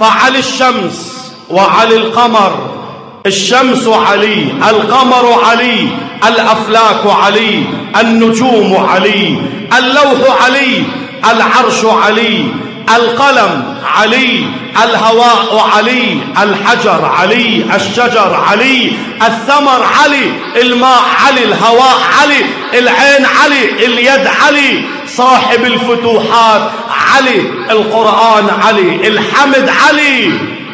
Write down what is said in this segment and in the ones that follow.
فعلي الشمس وعلي القمر. الشمس علي القمر علي الأفلاك علي النجوم علي اللوح علي العرش علي القلم علي الهواء علي الحجر علي الشجر علي الثمر علي الماء علي الهواء علي العين علي اليد علي. صاحب الفتوحات علي القرآن علي الحمد علي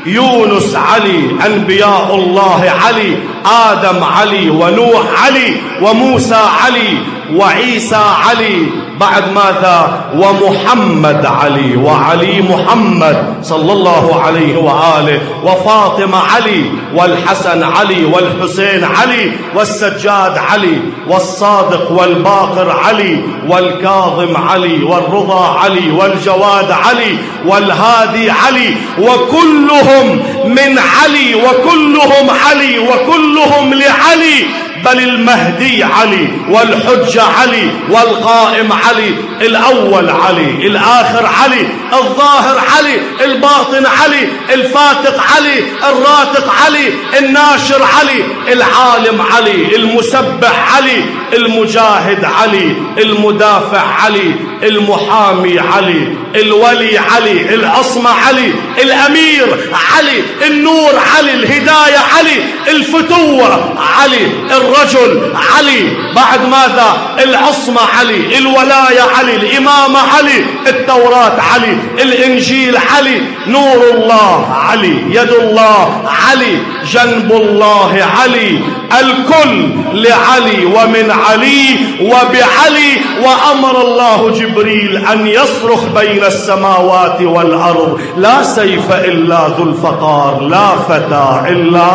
يونس علي أنبياء الله علي آدم علي ونوح علي وموسى علي وعيسى علي بعد ماذا؟ ومحمد علي وعلي محمد صلى الله عليه وآله وفاطمة علي والحسن علي والحسين علي والسجاد علي والصادق والباقر علي والكاظم علي والرضا علي والجواد علي والهادي علي وكلهم من علي وكلهم علي وكلهم لعلي. بل المهدي علي والحجة علي والقائم علي الأول علي الآخر علي الظاهر علي الباطن علي الفاتق علي الراتق علي الناشر علي العالم علي المسبح علي المجاهد علي المدافع علي المحامي علي الولي علي العصمة علي الأمير علي النور علي الهداية علي الفتوة علي الرجل علي. بعد ماذا؟ العصمة علي الولاية علي الإمامة علي التوراة علي الإنجيل علي نور الله علي يد الله علي جنب الله علي الكل لعلي ومن علي وبعلي وأمر الله جبريل أن يصرخ بين السماوات والأرض لا سيف إلا ذو الفقار لا فتى إلا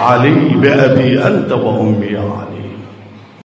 علي بأبي أنت وأمي علي.